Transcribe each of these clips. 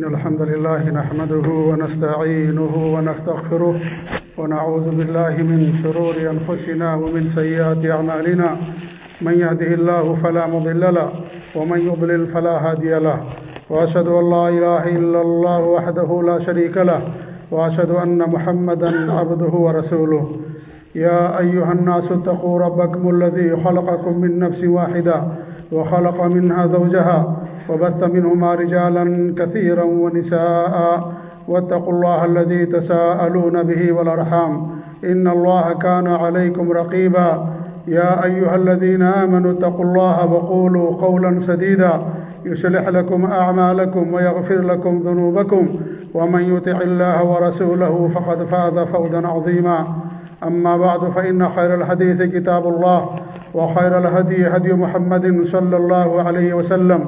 إن الحمد لله نحمده ونستعينه ونستغفره ونعوذ بالله من شرور أنفسنا ومن سيئات أعمالنا. من يهده الله فلا مضل له ومن يضلل فلا هادي له. وأشهد أن لا إله إلا الله وحده لا شريك له. وأشهد أن محمدا عبده ورسوله. يا أيها الناس اتقوا ربكم الذي خلقكم من نفس واحدة وخلق منها زوجها وبث منهما رجالا كثيرا ونساء واتقوا الله الذي تساءلون به والأرحام. إن الله كان عليكم رقيبا. يا أيها الذين آمنوا اتقوا الله وقولوا قولا سديدا. يسلح لكم أعمالكم ويغفر لكم ذنوبكم. ومن يطع الله ورسوله فقد فاز فوزا عظيما. أما بعد، فإن خير الحديث كتاب الله وخير الهدي هدي محمد صلى الله عليه وسلم.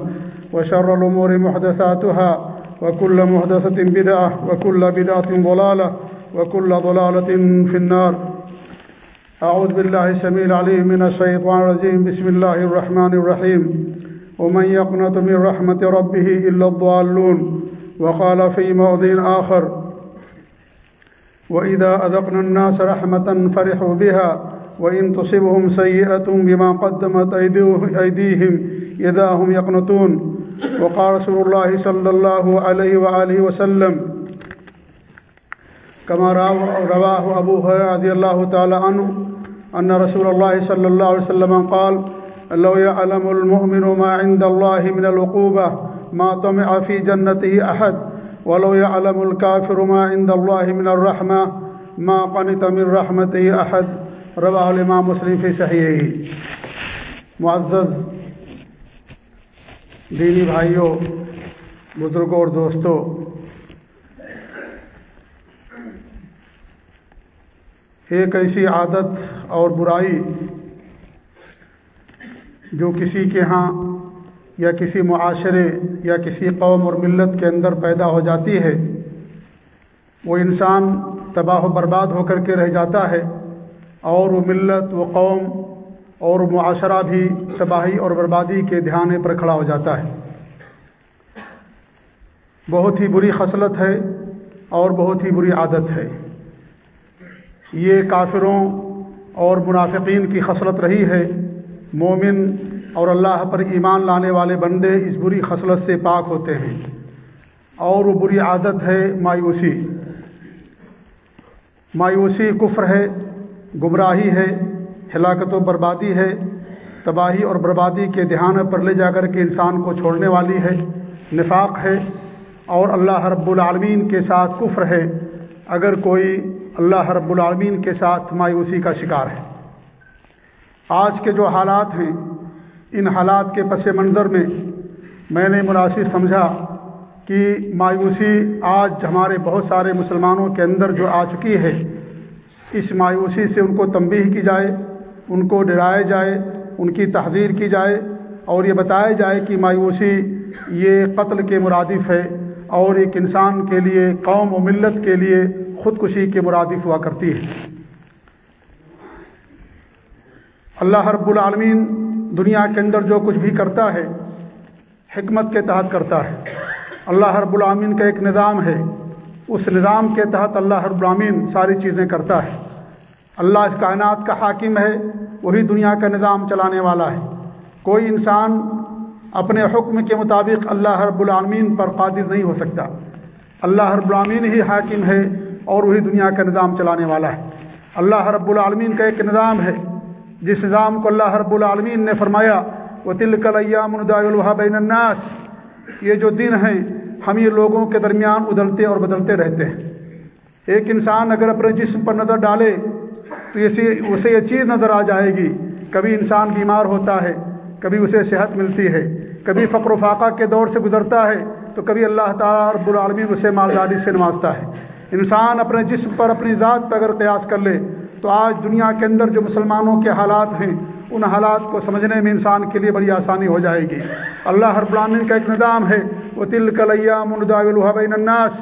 وشر الأمور محدثاتها، وكل محدثة بدعة، وكل بدعة ضلالة، وكل ضلالة في النار. أعوذ بالله السميع العليم من الشيطان الرجيم. بسم الله الرحمن الرحيم. ومن يقنط من رحمة ربه إلا الضالون. وقال في موضع آخر وإذا أذقنا الناس رحمة فرحوا بها، وإن تصبهم سيئة بما قدمت أيديهم، إذا هم يقنطون. وقال رسول الله صلى الله عليه وآله وسلم، كما رواه أبو هريرة رضي الله تعالى عنه، أن رسول الله صلى الله عليه وسلم قال، لو يعلم المؤمن ما عند الله من العقوبة، ما طمع في جنته أحد، ولو يعلم الكافر ما عند الله من الرحمة، ما قنط من رحمته أحد. رواه الإمام مسلم في صحيحه. معزز دینی بھائیوں، بزرگوں اور دوستوں، ایک ایسی عادت اور برائی جو کسی کے ہاں یا کسی معاشرے یا کسی قوم اور ملت کے اندر پیدا ہو جاتی ہے، وہ انسان تباہ و برباد ہو کر کے رہ جاتا ہے اور وہ ملت، وہ قوم اور معاشرہ بھی تباہی اور بربادی کے دھیانے پر کھڑا ہو جاتا ہے۔ بہت ہی بری خصلت ہے اور بہت ہی بری عادت ہے۔ یہ کافروں اور منافقین کی خصلت رہی ہے۔ مومن اور اللہ پر ایمان لانے والے بندے اس بری خصلت سے پاک ہوتے ہیں۔ اور وہ بری عادت ہے مایوسی۔ مایوسی کفر ہے، گمراہی ہے۔ ہلاکت و بربادی ہے، تباہی اور بربادی کے دھیان پر لے جا کر کے انسان کو چھوڑنے والی ہے، نفاق ہے اور اللہ رب العالمین کے ساتھ کفر ہے۔ اگر کوئی اللہ رب العالمین کے ساتھ مایوسی کا شکار ہے۔ آج کے جو حالات ہیں، ان حالات کے پس منظر میں میں نے مناسب سمجھا کہ مایوسی آج ہمارے بہت سارے مسلمانوں کے اندر جو آ چکی ہے، اس مایوسی سے ان کو تنبیہ کی جائے۔ ان کو ڈرایا جائے، ان کی تحذیر کی جائے اور یہ بتایا جائے کہ مایوسی یہ قتل کے مرادف ہے اور ایک انسان کے لیے، قوم و ملت کے لیے خودکشی کے مرادف ہوا کرتی ہے۔ اللہ رب العالمین دنیا کے اندر جو کچھ بھی کرتا ہے، حکمت کے تحت کرتا ہے۔ اللہ رب العالمین کا ایک نظام ہے۔ اس نظام کے تحت اللہ رب العالمین ساری چیزیں کرتا ہے۔ اللہ اس کائنات کا حاکم ہے، وہی دنیا کا نظام چلانے والا ہے۔ کوئی انسان اپنے حکم کے مطابق اللہ رب العالمین پر قادر نہیں ہو سکتا۔ اللہ رب العالمین ہی حاکم ہے اور وہی دنیا کا نظام چلانے والا ہے۔ اللہ رب العالمین کا ایک نظام ہے، جس نظام کو اللہ رب العالمین نے فرمایا وہ تل کلیام الداء بین الناس۔ یہ جو دن ہیں، ہم یہ لوگوں کے درمیان ادلتے اور بدلتے رہتے ہیں۔ ایک انسان اگر اپنے جسم پر نظر ڈالے تو اسے یہ چیز نظر آ جائے گی۔ کبھی انسان بیمار ہوتا ہے، کبھی اسے صحت ملتی ہے، کبھی فقر و فاقہ کے دور سے گزرتا ہے، تو کبھی اللہ تعالیٰ رب العالمین اسے مالداری سے نوازتا ہے۔ انسان اپنے جسم پر اپنی ذات پر اگر قیاس کر لے، تو آج دنیا کے اندر جو مسلمانوں کے حالات ہیں، ان حالات کو سمجھنے میں انسان کے لیے بڑی آسانی ہو جائے گی۔ اللہ ہر العالمین کا ایک نظام ہے وہ تل کلیا منداء بین الناس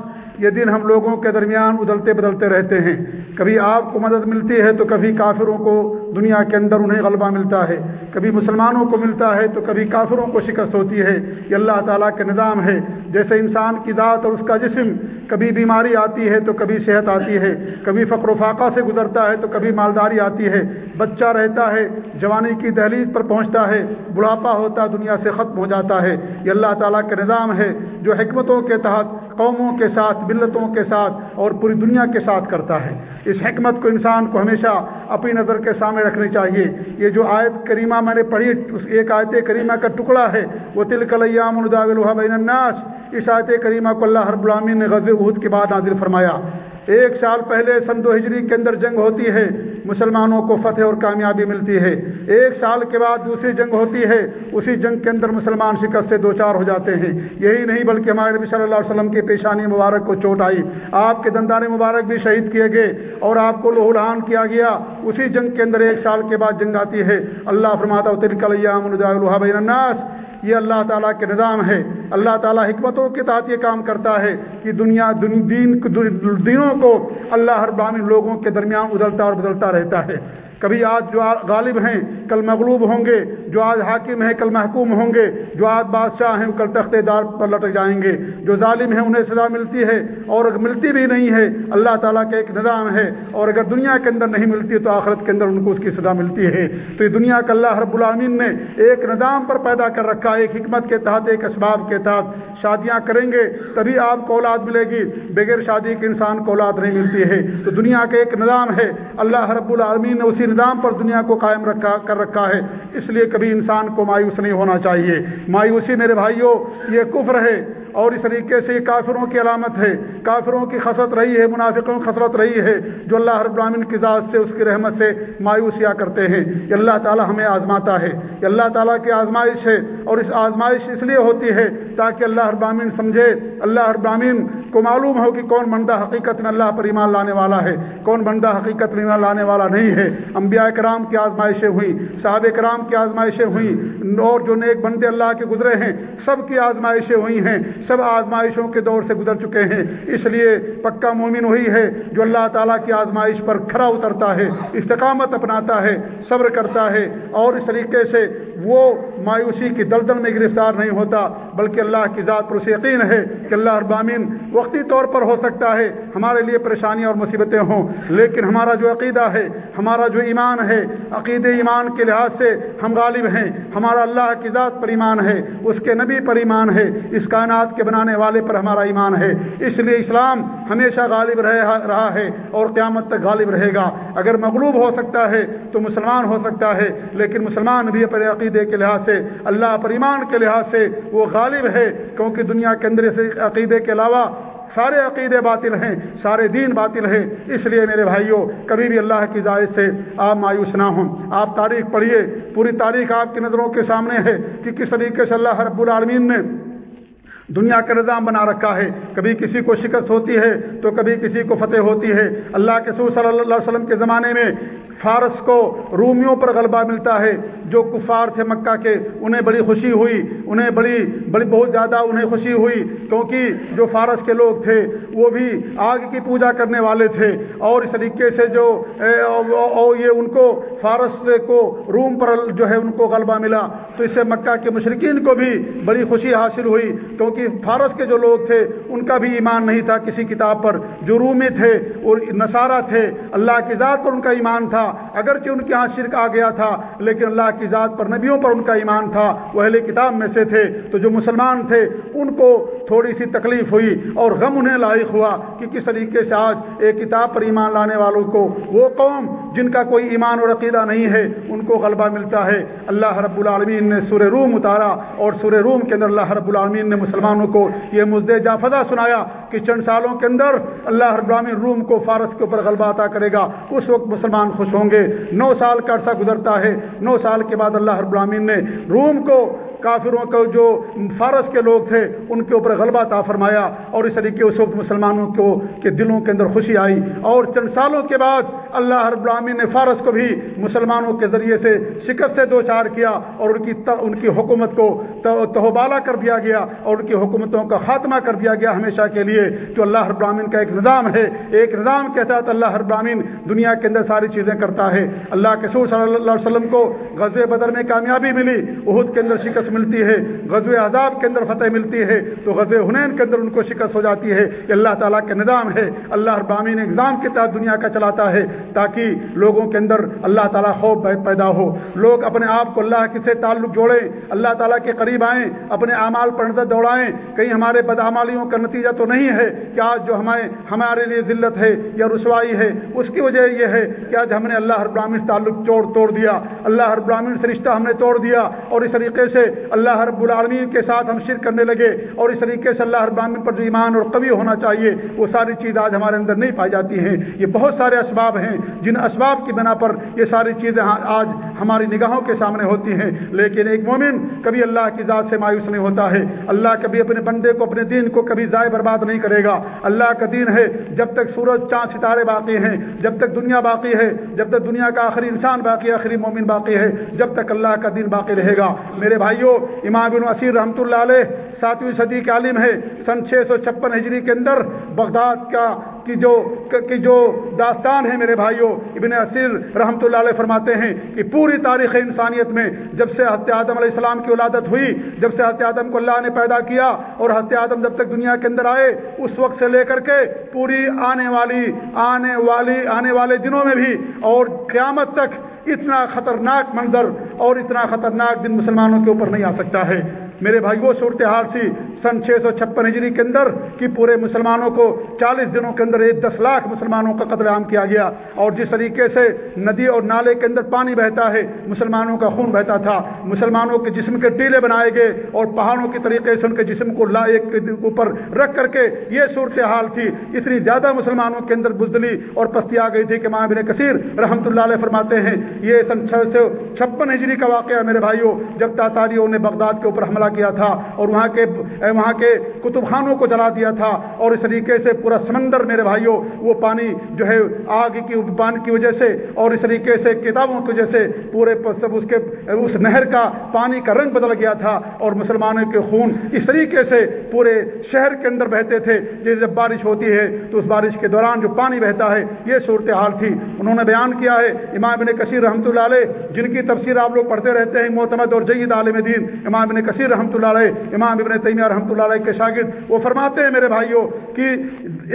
یہ دن ہم لوگوں کے درمیان ادلتے بدلتے رہتے ہیں۔ کبھی آپ کو مدد ملتی ہے تو کبھی کافروں کو دنیا کے اندر انہیں غلبہ ملتا ہے۔ کبھی مسلمانوں کو ملتا ہے تو کبھی کافروں کو شکست ہوتی ہے۔ یہ اللہ تعالیٰ کے نظام ہے۔ جیسے انسان کی ذات اور اس کا جسم کبھی بیماری آتی ہے تو کبھی صحت آتی ہے۔ کبھی فقر و فاقہ سے گزرتا ہے تو کبھی مالداری آتی ہے۔ بچہ رہتا ہے، جوانی کی دہلیز پر پہنچتا ہے، بڑھاپا ہوتا دنیا سے ختم ہو جاتا ہے۔ یہ اللہ تعالیٰ کے نظام ہے جو حکمتوں کے تحت قوموں کے ساتھ، ملتوں کے ساتھ اور پوری دنیا کے ساتھ کرتا ہے۔ اس حکمت کو انسان کو ہمیشہ اپنی نظر کے سامنے رکھنی چاہیے۔ یہ جو آیت کریمہ میں نے پڑھی، اس ایک آیت کریمہ کا ٹکڑا ہے۔ وہ تل کلیام الداغ بین الناس۔ اس آیت کریمہ کو اللہ ہر غلامین نے غزل عہد کے بعد نازل فرمایا۔ ایک سال پہلے سن دو ہجری کے اندر جنگ ہوتی ہے، مسلمانوں کو فتح اور کامیابی ملتی ہے۔ ایک سال کے بعد دوسری جنگ ہوتی ہے، اسی جنگ کے اندر مسلمان شکست سے دو چار ہو جاتے ہیں۔ یہی نہیں بلکہ ہمارے نبی صلی اللہ علیہ وسلم کی پیشانی مبارک کو چوٹ آئی۔ آپ کے دندان مبارک بھی شہید کیے گئے اور آپ کو لہولان کیا گیا۔ اسی جنگ کے اندر ایک سال کے بعد جنگ آتی ہے۔ اللہ فرماتا بین الناس یہ اللہ تعالیٰ کے نظام ہے۔ اللہ تعالیٰ حکمتوں کے تحت یہ کام کرتا ہے کہ دنیا دین دینوں کو اللہ ہر بامن لوگوں کے درمیان ادلتا اور بدلتا رہتا ہے۔ کبھی آج جو غالب ہیں، کل مغلوب ہوں گے، جو آج حاکم ہیں، کل محکوم ہوں گے، جو آج بادشاہ ہیں، کل تختے دار پر لٹک جائیں گے۔ جو ظالم ہیں، انہیں سزا ملتی ہے، اور ملتی بھی نہیں ہے، اللہ تعالیٰ کا ایک نظام ہے، اور اگر دنیا کے اندر نہیں ملتی تو آخرت کے اندر ان کو اس کی سزا ملتی ہے۔ تو یہ دنیا کا اللہ رب العامین نے ایک نظام پر پیدا کر رکھا ہے، ایک حکمت کے تحت، ایک اسباب کے تحت۔ شادیاں کریں گے، تبھی آپ کو اولاد ملے گی، بغیر شادی کے انسان کو اولاد نہیں ملتی ہے۔ تو دنیا کا ایک نظام ہے، اللہ رب العالمین نے اسی نظام پر دنیا کو قائم رکھا کر رکھا ہے۔ اس لیے کبھی انسان کو مایوس نہیں ہونا چاہیے۔ مایوسی میرے بھائیوں، یہ کفر ہے۔ اور اس طریقے سے یہ کافروں کی علامت ہے، کافروں کی خسرت رہی ہے، منافقوں کی خسرت رہی ہے، جو اللہ ہر براہین کی ذات سے، اس کی رحمت سے مایوسیاں کرتے ہیں۔ یہ اللہ تعالیٰ ہمیں آزماتا ہے۔ یہ اللہ تعالیٰ کی آزمائش ہے اور اس آزمائش اس لیے ہوتی ہے تاکہ اللہ ابراہین سمجھے۔ اللہ ابراہین کو معلوم ہو کہ کون بندہ حقیقت میں اللہ پر ایمان لانے والا ہے، کون بندہ حقیقت میں ایمان لانے والا نہیں ہے۔ انبیاء کرام کی آزمائشیں ہوئیں صحاب کرام کی آزمائشیں ہوئیں، اور جو نیک بندے اللہ کے گزرے ہیں، سب کی آزمائشیں ہوئی ہیں۔ سب آزمائشوں کے دور سے گزر چکے ہیں۔ اس لیے پکا مومن وہی ہے جو اللہ تعالیٰ کی آزمائش پر کھڑا اترتا ہے، استقامت اپناتا ہے، صبر کرتا ہے اور اس طریقے سے وہ مایوسی کی دلدل میں گرفتار نہیں ہوتا، بلکہ اللہ کی ذات پر اسے یقین ہے کہ اللہ اربامین وقتی طور پر ہو سکتا ہے، ہمارے لیے پریشانیاں اور مصیبتیں ہوں۔ لیکن ہمارا جو عقیدہ ہے، ہمارا جو ایمان ہے، عقید ایمان کے لحاظ سے ہم غالب ہیں۔ ہمارا اللہ کی ذات پر ایمان ہے، اس کے نبی پر ایمان ہے، اس کائنات کے بنانے والے پر ہمارا ایمان ہے۔ اس لیے اسلام ہمیشہ غالب رہا ہے اور قیامت تک غالب رہے گا۔ اگر مغلوب ہو سکتا ہے تو مسلمان ہو سکتا ہے، لیکن مسلمان بھی اپنے عقیدے کے لحاظ سے، اللہ پر ایمان کے لحاظ سے وہ غالب ہے، کیونکہ دنیا کے اندر سے عقیدے کے علاوہ سارے عقیدے باطل ہیں، سارے دین باطل ہیں۔ اس لیے میرے بھائیوں کبھی بھی اللہ کی ذائد سے آپ مایوس نہ ہوں۔ آپ تاریخ پڑھیے، پوری تاریخ آپ کی نظروں کے سامنے ہے کہ کس طریقے سے اللہ رب العالمین نے دنیا کا نظام بنا رکھا ہے۔ کبھی کسی کو شکست ہوتی ہے تو کبھی کسی کو فتح ہوتی ہے۔ اللہ کے سور صلی اللہ علیہ وسلم کے زمانے میں فارس کو رومیوں پر غلبہ ملتا ہے، جو کفار تھے مکہ کے، انہیں بڑی خوشی ہوئی، انہیں بڑی بڑی بہت زیادہ انہیں خوشی ہوئی، کیونکہ جو فارس کے لوگ تھے، وہ بھی آگ کی پوجا کرنے والے تھے۔ اور اس طریقے سے جو یہ ان کو، فارس کو، روم پر جو ہے، ان کو غلبہ ملا۔ تو اس سے مکہ کے مشرقین کو بھی بڑی خوشی حاصل ہوئی، کیونکہ فارس کے جو لوگ تھے، ان کا بھی ایمان نہیں تھا کسی کتاب پر۔ جو رومی تھے اور نصارہ تھے، اللہ کی ذات پر ان کا ایمان تھا۔ اگرچہ ان کے ہاں شرک آ گیا تھا، لیکن اللہ کی ذات پر نبیوں پر ان کا ایمان تھا، وہ اہل کتاب میں سے تھے۔ تو جو مسلمان تھے، ان کو تھوڑی سی تکلیف ہوئی اور غم انہیں لائق ہوا کہ کس طریقے سے آج ایک کتاب پر ایمان لانے والوں کو وہ قوم جن کا کوئی ایمان اور عقیدہ نہیں ہے، ان کو غلبہ ملتا ہے۔ اللہ رب العالمین نے سورہ روم اتارا اور سورہ روم کے اندر اللہ رب العالمین نے مسلمانوں کو یہ مزد جافدہ سنایا کہ چند سالوں کے اندر اللہ رب العالمین روم کو فارس کے اوپر غلبہ عطا کرے گا۔ اس وقت مسلمان خوش ہوں ہوں گے۔ نو سال کا عرصہ گزرتا ہے۔ نو سال کے بعد اللہ رب العالمین نے روم کو کافروں کو جو فارس کے لوگ تھے، ان کے اوپر غلبہ تا فرمایا اور اس طریقے اس وقت مسلمانوں کو، کے دلوں کے اندر خوشی آئی۔ اور چند سالوں کے بعد اللہ رب العالمین نے فارس کو بھی مسلمانوں کے ذریعے سے شکست سے دو چار کیا اور ان کی ان کی حکومت کو تہوبالا کر دیا گیا اور ان کی حکومتوں کا خاتمہ کر دیا گیا ہمیشہ کے لیے۔ جو اللہ رب العالمین کا ایک نظام ہے، ایک نظام کے تحت اللہ رب العالمین دنیا کے اندر ساری چیزیں کرتا ہے۔ اللہ کے سور صلی اللہ علیہ وسلم کو غزل بدر میں کامیابی ملی عہد کے اندر شکست ملتی ہے غزل عذاب کے اندر فتح ملتی ہے، تو غزل حنین کے اندر ان کو شکست ہو جاتی ہے یہ اللہ تعالیٰ کا نظام ہے، اللہ رب العالمین نظام کے تحت دنیا کا چلاتا ہے تاکہ لوگوں کے اندر اللہ تعالیٰ خوف پیدا ہو۔ لوگ اپنے آپ کو اللہ سے تعلق جوڑیں، اللہ تعالیٰ کے قریب آئیں، اپنے اعمال پر نظر دوڑائیں۔ کہیں ہمارے بدعمالیوں کا نتیجہ تو نہیں ہے کہ آج جو ہمیں ہمارے لیے ذلت ہے یا رسوائی ہے، اس کی وجہ یہ ہے کہ آج ہم نے اللہ ہر براہین تعلق توڑ توڑ دیا۔ اللہ ہر براہین سے رشتہ ہم نے توڑ دیا اور اس طریقے سے اللہ رب العالمین کے ساتھ ہم شرک کرنے لگے اور اس طریقے سے اللہ ہر براہین پر جو ایمان اور قوی ہونا چاہیے، وہ ساری چیز آج ہمارے اندر نہیں پائی جاتی ہیں۔ یہ بہت سارے اسباب ہیں۔ جن اسباب کی بنا پر یہ ساری چیزیں ہاں آج ہماری نگاہوں کے سامنے ہوتی ہیں۔ لیکن ایک مومن کبھی اللہ کی ذات سے مایوس نہیں ہوتا ہے۔ اللہ کبھی اپنے بندے کو، اپنے دین کو کبھی ضائع برباد نہیں کرے گا۔ اللہ کا دین ہے جب تک سورج، چاند، ستارے باقی ہیں، جب تک دنیا باقی ہے، جب تک دنیا کا آخری انسان باقی ہے آخری مومن باقی ہے، جب تک اللہ کا دین باقی رہے گا۔ میرے بھائیوں امام بن وسیر رحمۃ اللہ علیہ ساتویں صدی کے عالم ہے سن چھ سو چھپن ہجری کے اندر بغداد کا کی جو کی جو داستان ہے میرے بھائیوں ابن اسیر رحمۃ اللہ علیہ فرماتے ہیں کہ پوری تاریخ انسانیت میں جب سے حضرت آدم علیہ السلام کی ولادت ہوئی، جب سے حضرت آدم کو اللہ نے پیدا کیا اور حضرت آدم جب تک دنیا کے اندر آئے، اس وقت سے لے کر کے پوری آنے والی آنے والی، آنے والے دنوں میں بھی اور قیامت تک اتنا خطرناک منظر اور اتنا خطرناک دن مسلمانوں کے اوپر نہیں آ سکتا ہے۔ میرے بھائی وہ صورتحال تھی سن چھ سو چھپن ہجری کے اندر کہ پورے مسلمانوں کو چالیس دنوں کے اندر ایک دس لاکھ مسلمانوں کا قتل عام کیا گیا اور جس طریقے سے ندی اور نالے کے اندر پانی بہتا ہے، مسلمانوں کا خون بہتا تھا۔ مسلمانوں کے جسم کے ٹیلے بنائے گئے اور پہاڑوں کے طریقے سے ان کے جسم کو لا، ایک اوپر رکھ کر کے یہ صورتحال تھی۔ اتنی زیادہ مسلمانوں کے اندر بزدلی اور پستی آ گئی تھی کہ ماں بن کثیر رحمۃ اللہ علیہ فرماتے ہیں، یہ سن چھ سو چھپن ہجری کا واقعہ میرے بھائیوں، جب تاتاریوں نے بغداد کے اوپر حملہ کیا تھا اور وہاں کے وہاں کے کتب خانوں کو جلا دیا تھا اور اس طریقے سے پورا سمندر میرے بھائیوں، وہ پانی جو ہے آگ کی پانی کی وجہ سے اور اس طریقے سے کتابوں کی وجہ سے پورے سب اس کے اس نہر کا پانی کا رنگ بدل گیا تھا اور مسلمانوں کے خون اس طریقے سے پورے شہر کے اندر بہتے تھے۔ جب بارش ہوتی ہے تو اس بارش کے دوران جو پانی بہتا ہے، یہ صورتحال تھی۔ انہوں نے بیان کیا ہے، امام بن کثیر رحمۃ اللہ علیہ، جن کی تفسیر آپ لوگ پڑھتے رہتے ہیں محتمد اور جید عالم دین، امام بن کثیر رحمۃ اللہ علیہ، امام ابن تیمیہ رحمۃ اللہ علیہ کے شاگرد، وہ فرماتے ہیں میرے بھائیوں کہ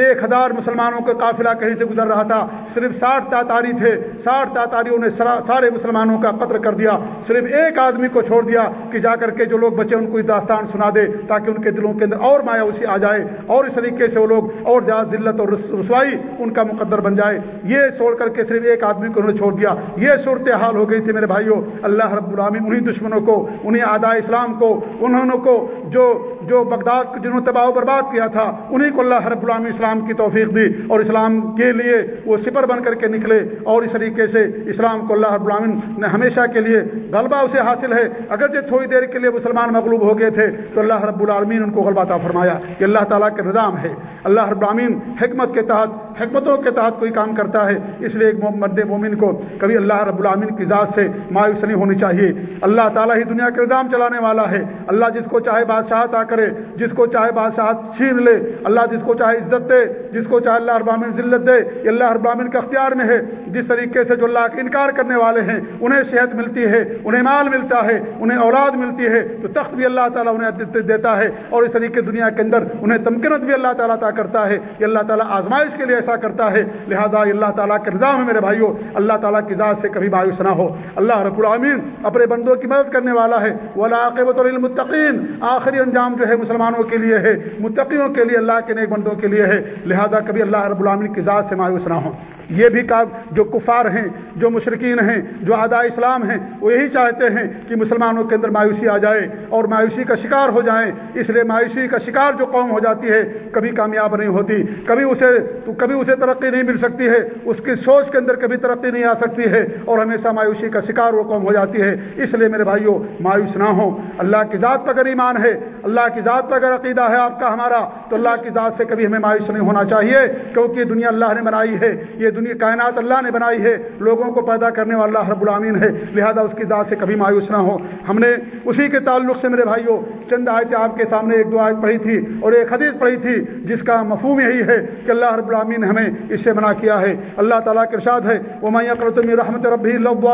ایک ہزار مسلمانوں کا قافلہ کہیں سے گزر رہا تھا، صرف ساٹھ تاتاری تھے، ساٹھ تاتاریوں نے سارے مسلمانوں کا قتل کر دیا، صرف ایک آدمی کو چھوڑ دیا کہ جا کر کے جو لوگ بچے ان کو داستان سنا دے تاکہ ان کے دلوں کے اندر اور مایا اسی آ جائے، اور اس طریقے سے وہ لوگ اور زیادہ ذلت اور رسوائی ان کا مقدر بن جائے۔ یہ چھوڑ کر کے صرف ایک آدمی کو انہوں نے چھوڑ دیا۔ یہ صورت حال ہو گئی تھی میرے بھائیوں اللہ رب العالمین انہیں دشمنوں کو انہیں آدھا اسلام کو انہوں کو جو جو بغداد جنہوں نے تباہ و برباد کیا تھا انہیں کو اللہ رب العالمین اسلام کی توفیق دی اور اسلام کے لیے وہ سپر بن کر کے نکلے اور اس طریقے سے اسلام کو اللہ رب العالمین نے ہمیشہ کے لیے غلبہ اسے حاصل ہے۔ اگر جو تھوڑی دیر کے لیے مسلمان مغلوب ہو گئے تھے، تو اللہ رب العالمین ان کو غلبہ تھا فرمایا کہ اللہ تعالیٰ کے نظام ہے۔ اللہ رب العالمین حکمت کے تحت حکمتوں کے تحت کوئی کام کرتا ہے، اس لیے ایک مرد مومن کو کبھی اللہ رب العالمین کی ذات سے مایوس نہیں ہونی چاہیے۔ اللہ تعالیٰ ہی دنیا کے نظام چلانے والا ہے۔ اللہ جس کو چاہے بادشاہ عطا کرے، جس کو چاہے بادشاہ چھین لے، اللہ جس کو چاہے عزت دے، جس کو چاہے اللہ ابامن ذلت دے، یہ اللہ ابامن کے اختیار میں ہے۔ جس طریقے سے جو اللہ کا انکار کرنے والے ہیں، انہیں صحت ملتی ہے، انہیں مال ملتا ہے، انہیں اولاد ملتی ہے، تو تخت بھی اللہ تعالیٰ انہیں دیتا ہے۔ اور اس طریقے دنیا کے اندر انہیں تمکنت بھی اللہ تعالیٰ عطا کرتا ہے۔ یہ اللہ تعالیٰ آزمائش کے لیے ایسا کرتا ہے، لہٰذا اللہ تعالیٰ کے نظام ہے میرے بھائیوں اللہ تعالیٰ کی ذات سے کبھی مایوس نہ ہو۔ اللہ رب العامین اپنے بندوں کی مدد کرنے والا ہے۔ وہ عاقبۃ المتقین آخری انجام جو ہے مسلمانوں کے لیے ہے، متقیوں کے لیے، اللہ کے نیک بندوں کے لیے ہے۔ لہذا کبھی اللہ رب العالمین کی ذات سے مایوس نہ ہوں یہ بھی کا جو کفار ہیں، جو مشرقین ہیں، جو ادا اسلام ہیں، وہ یہی چاہتے ہیں کہ مسلمانوں کے اندر مایوسی آ جائے اور مایوسی کا شکار ہو جائیں۔ اس لیے مایوسی کا شکار جو قوم ہو جاتی ہے، کبھی کامیاب نہیں ہوتی، کبھی اسے، کبھی اسے ترقی نہیں مل سکتی ہے، اس کی سوچ کے اندر کبھی ترقی نہیں آ سکتی ہے اور ہمیشہ مایوسی کا شکار وہ قوم ہو جاتی ہے۔ اس لیے میرے بھائیوں مایوس نہ ہوں۔ اللہ کی ذات پر اگر ایمان ہے، اللہ کی ذات پر اگر عقیدہ ہے آپ کا ہمارا، تو اللہ کی ذات سے کبھی ہمیں مایوس نہیں ہونا چاہیے۔ کیونکہ دنیا اللہ نے بنائی ہے، یہ دنیا کائنات اللہ نے بنائی ہے۔ لوگوں کو پیدا کرنے والا رب العامین ہے، لہذا اس کی ذات سے کبھی مایوس نہ ہو ہم نے اسی کے تعلق سے میرے بھائیوں چند آیتیں آپ کے سامنے ایک دو آیت پڑھی تھی اور ایک حدیث پڑھی تھی، جس کا مفہوم یہی ہے کہ اللہ رب العامین نے ہمیں اس سے منع کیا ہے۔ اللہ تعالیٰ کے ارشاد ہے وہ میں اکرتم رحمت ربی اللہ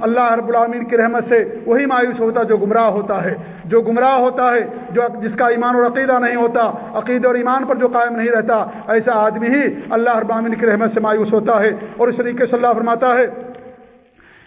اللہ رب العامین کی رحمت سے وہی مایوس ہوتا جو گمراہ ہوتا ہے۔ جو گمراہ ہوتا ہے، جو جس کا ایمان اور عقیدہ نہیں ہوتا عقیدہ اور ایمان پر جو قائم نہیں رہتا، ایسا آدمی ہی اللہ رب العامین کی رحمت سے مایوس ہوتا ہے۔ اور اس طریقے سے اللہ فرماتا ہے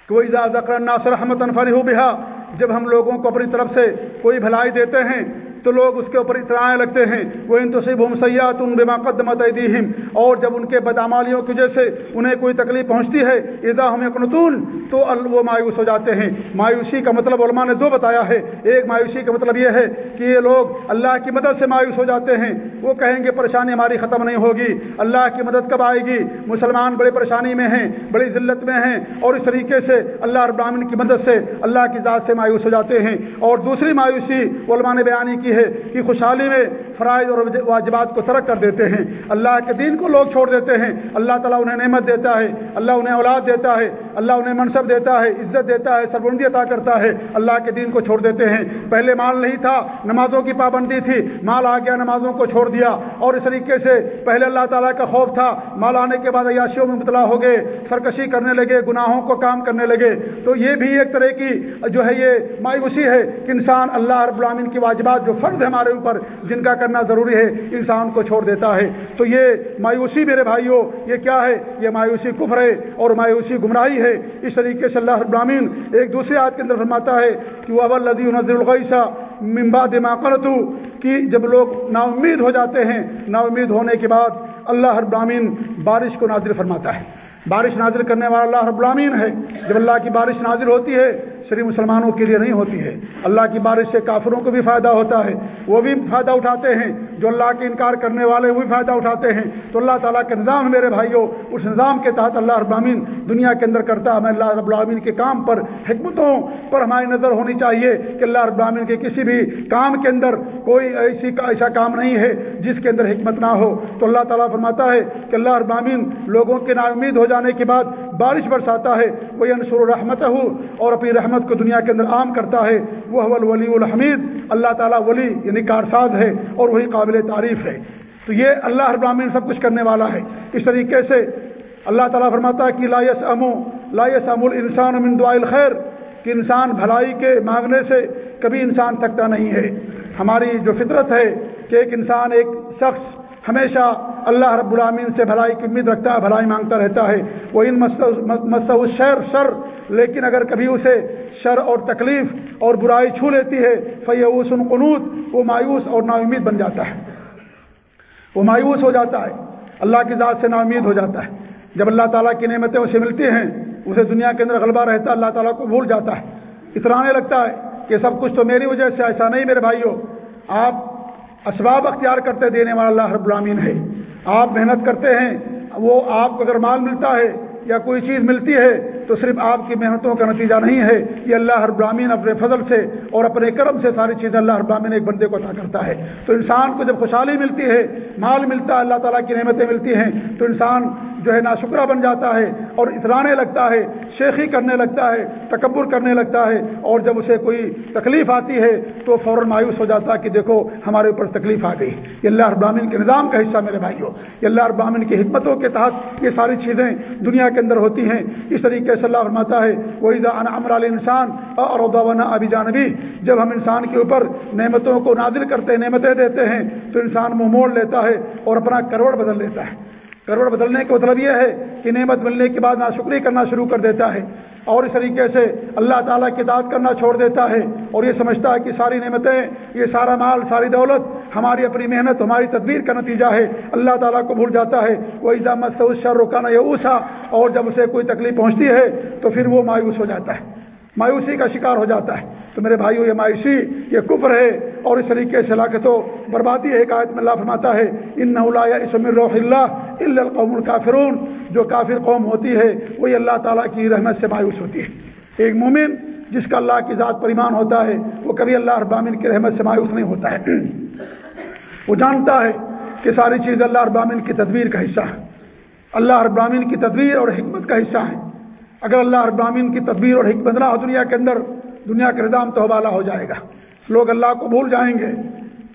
کہ وہ اجازت الناصر رحمت انفری ہو بہا جب ہم لوگوں کو اپنی طرف سے کوئی بھلائی دیتے ہیں تو لوگ اس کے اوپر اطلاع لگتے ہیں وہ ان تصیب ہم سیاحت ان بما قدمت ایدیہم اور جب ان کے بدعمالیوں کی وجہ سے انہیں کوئی تکلیف پہنچتی ہے، اذا ہم قنطون تو وہ مایوس ہو جاتے ہیں۔ مایوسی کا مطلب علماء نے دو بتایا ہے۔ ایک مایوسی کا مطلب یہ ہے کہ یہ لوگ اللہ کی مدد سے مایوس ہو جاتے ہیں۔ وہ کہیں گے، پریشانی ہماری ختم نہیں ہوگی۔ اللہ کی مدد کب آئے گی؟ مسلمان بڑی پریشانی میں ہیں، بڑی ذلت میں ہیں۔ اور اس طریقے سے اللہ رب العالمین کی مدد سے، اللہ کی ذات سے مایوس ہو جاتے ہیں۔ اور دوسری مایوسی علماء نے بیانی کی ہے کہ خوشحالی میں فرائض اور واجبات کو ترک کر دیتے ہیں۔ اللہ کے دین کو لوگ چھوڑ دیتے ہیں۔ اللہ تعالیٰ انہیں نعمت دیتا ہے۔ اللہ انہیں اولاد دیتا ہے۔ اللہ انہیں منصب دیتا ہے۔ عزت دیتا ہے۔ سربندی عطا کرتا ہے۔ اللہ کے دین کو چھوڑ دیتے ہیں۔ پہلے مال نہیں تھا۔ نمازوں کی پابندی تھی۔ مال آ گیا، نمازوں کو چھوڑ دیا۔ اور اس طریقے سے پہلے اللہ تعالیٰ کا خوف تھا۔ مال آنے کے بعد عیاشیوں میں مبتلا ہو گئے۔ سرکشی کرنے لگے، گناہوں کو کام کرنے لگے۔ تو یہ بھی ایک طرح کی جو ہے یہ مایوسی ہے کہ انسان اللہ رب العالمین کی واجبات جو فرض ہے ہمارے اوپر، جن کا کرنا ضروری ہے، انسان کو چھوڑ دیتا ہے۔ تو یہ مایوسی میرے بھائیوں، یہ کیا ہے؟ یہ مایوسی کفر ہے اور مایوسی گمراہی ہے۔ اس طریقے سے اللہ ابراہین ایک دوسرے آدھ کے اندر فرماتا ہے کہ وہ اول نظر الغیسہ ممبا دماغ کہ جب لوگ نا امید ہو جاتے ہیں نا امید ہونے کے بعد اللہ ابراہین بارش کو نازل فرماتا ہے۔ بارش نازل کرنے والا اللہ رب العامین ہے۔ جب اللہ کی بارش نازل ہوتی ہے صرف مسلمانوں کے لیے نہیں ہوتی ہے۔ اللہ کی بارش سے کافروں کو بھی فائدہ ہوتا ہے۔ وہ بھی فائدہ اٹھاتے ہیں۔ جو اللہ کے انکار کرنے والے وہ بھی فائدہ اٹھاتے ہیں۔ تو اللہ تعالیٰ کے نظام میرے بھائیوں۔ اس نظام کے تحت اللہ رب العالمین دنیا کے اندر کرتا ہے۔ ہمیں اللہ رب العالمین کے کام پر، حکمتوں پر ہماری نظر ہونی چاہیے کہ اللہ رب کے کسی بھی کام کے اندر کوئی ایسی ایسا کام نہیں ہے جس کے اندر حکمت نہ ہو۔ تو اللہ تعالیٰ فرماتا ہے کہ اللہ رب لوگوں کے نا امید ہو جانے کے بعد بارش برساتا ہے۔ وہ انصر رحمت ہو اور اپنی رحمت رحمت کو دنیا کے اندر عام کرتا ہے، وہ ولی الحمید۔ اللہ تعالیٰ ولی یعنی کارساز ہے اور وہی قابل تعریف ہے۔ تو یہ اللہ رب العالمین سب کچھ کرنے والا ہے۔ اس طریقے سے اللہ تعالیٰ فرماتا ہے کہ لایس امو لایس ام الانسان من دعائل خیر کہ انسان بھلائی کے مانگنے سے کبھی انسان تھکتا نہیں ہے۔ ہماری جو فطرت ہے کہ ایک انسان، ایک شخص ہمیشہ اللہ رب العامین سے بھلائی کی امید رکھتا ہے، بھلائی مانگتا رہتا ہے۔ وہ ان مسح شر شر لیکن اگر کبھی اسے شر اور تکلیف اور برائی چھو لیتی ہے فیوس قنوت وہ مایوس اور نا امید بن جاتا ہے۔ وہ مایوس ہو جاتا ہے۔ اللہ کی ذات سے نا امید ہو جاتا ہے۔ جب اللہ تعالیٰ کی نعمتیں اسے ملتی ہیں، اسے دنیا کے اندر غلبہ رہتا ہے، اللہ تعالیٰ کو بھول جاتا ہے۔ اترانے لگتا ہے کہ سب کچھ تو میری وجہ سے، ایسا نہیں میرے بھائیوں آپ اسباب اختیار کرتے دینے والا اللہ رب العامین ہے۔ آپ محنت کرتے ہیں، وہ آپ کو اگر مال ملتا ہے یا کوئی چیز ملتی ہے تو صرف آپ کی محنتوں کا نتیجہ نہیں ہے، یہ اللہ ہر براہین اپنے فضل سے اور اپنے کرم سے ساری چیزیں اللہ ہر براہین ایک بندے کو عطا کرتا ہے۔ تو انسان کو جب خوشحالی ملتی ہے، مال ملتا ہے، اللہ تعالیٰ کی نعمتیں ملتی ہیں، تو انسان جو ہے ناشکرہ بن جاتا ہے اور اترانے لگتا ہے، شیخی کرنے لگتا ہے، تکبر کرنے لگتا ہے اور جب اسے کوئی تکلیف آتی ہے تو فوراً مایوس ہو جاتا ہے کہ دیکھو ہمارے اوپر تکلیف آ گئی۔ یہ اللہ ابراہین کے نظام کا حصہ میرے بھائیوں، یہ اللہ ابراہین کی حکمتوں کے تحت یہ ساری چیزیں دنیا کے اندر ہوتی ہیں۔ اس طریقے سے اللہ فرماتا ہے وہ امر علیہ انسان اور ابھی جانبی جب ہم انسان کے اوپر نعمتوں کو نادل کرتے ہیں نعمتیں دیتے ہیں، تو انسان منہ موڑ لیتا ہے اور اپنا کروڑ بدل لیتا ہے۔ کروڑ بدلنے کا مطلب یہ ہے کہ نعمت ملنے کے بعد ناشکری کرنا شروع کر دیتا ہے۔ اور اس طریقے سے اللہ تعالیٰ کی داد کرنا چھوڑ دیتا ہے اور یہ سمجھتا ہے کہ ساری نعمتیں، یہ سارا مال، ساری دولت ہماری اپنی محنت، ہماری تدبیر کا نتیجہ ہے۔ اللہ تعالیٰ کو بھول جاتا ہے۔ وہ ایزامت سے اس شر رکانا یا اوسا اور جب اسے کوئی تکلیف پہنچتی ہے تو پھر وہ مایوس ہو جاتا ہے۔ مایوسی کا شکار ہو جاتا ہے۔ تو میرے بھائیو یہ مایوسی، یہ کفر ہے اور اس طریقے سے لاکت و بربادی ہے آیت میں اللہ فرماتا ہے ان نولا اسم الرح اللہ القوم الکافرون جو کافر قوم ہوتی ہے، وہی اللہ تعالیٰ کی رحمت سے مایوس ہوتی ہے۔ ایک مومن جس کا اللہ کی ذات پر ایمان ہوتا ہے، وہ کبھی اللہ ابامن کی رحمت سے مایوس نہیں ہوتا ہے۔ وہ جانتا ہے کہ ساری چیز اللہ ابامن کی تدبیر کا حصہ ہے۔ اللہ ابامن کی تدبیر اور حکمت کا حصہ ہے۔ اگر اللہ ابامین کی تدبیر اور حکمت نہ ہو دنیا کے اندر دنیا کا نظام تو حوالہ ہو جائے گا۔ لوگ اللہ کو بھول جائیں گے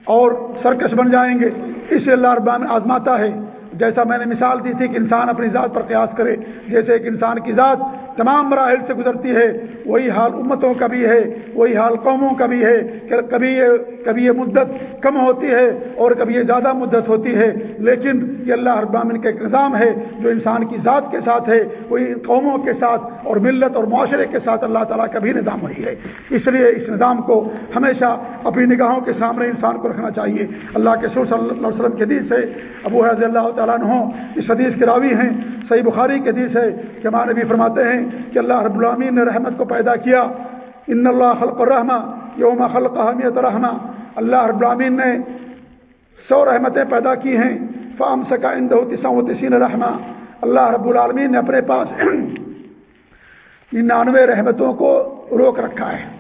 اور سرکش بن جائیں گے۔ اس سے اللہ ربان آزماتا ہے۔ جیسا میں نے مثال دی تھی کہ انسان اپنی ذات پر قیاس کرے، جیسے ایک انسان کی ذات تمام مراحل سے گزرتی ہے، وہی حال امتوں کا بھی ہے، وہی حال قوموں کا بھی ہے کہ کبھی یہ کبھی یہ مدت کم ہوتی ہے اور کبھی یہ زیادہ مدت ہوتی ہے۔ لیکن یہ اللہ ابامن کا ایک نظام ہے جو انسان کی ذات کے ساتھ ہے، وہی قوموں کے ساتھ اور ملت اور معاشرے کے ساتھ اللہ تعالیٰ کا بھی نظام وہی ہے۔ اس لیے اس نظام کو ہمیشہ اپنی نگاہوں کے سامنے انسان کو رکھنا چاہیے۔ اللہ کے سور صلی اللہ علیہ وسلم کے حدیث ہے، ابو حضی اللہ تعالیٰ عنہ، اس حدیث کے راوی ہیں۔ صحیح بخاری کے حدیث ہے کہ ہمارے بھی فرماتے ہیں کہ اللہ رب العامین نے رحمت کو پیدا کیا۔ ان اللہ خلق الرحمہ، یوم خلق اہمیت رحمہ۔ اللہ رب العامین نے سو رحمتیں پیدا کی ہیں۔ فام سکا اندہ تسا تسین رحمہ۔ اللہ رب العالمین نے اپنے پاس ننانوے رحمتوں کو روک رکھا ہے۔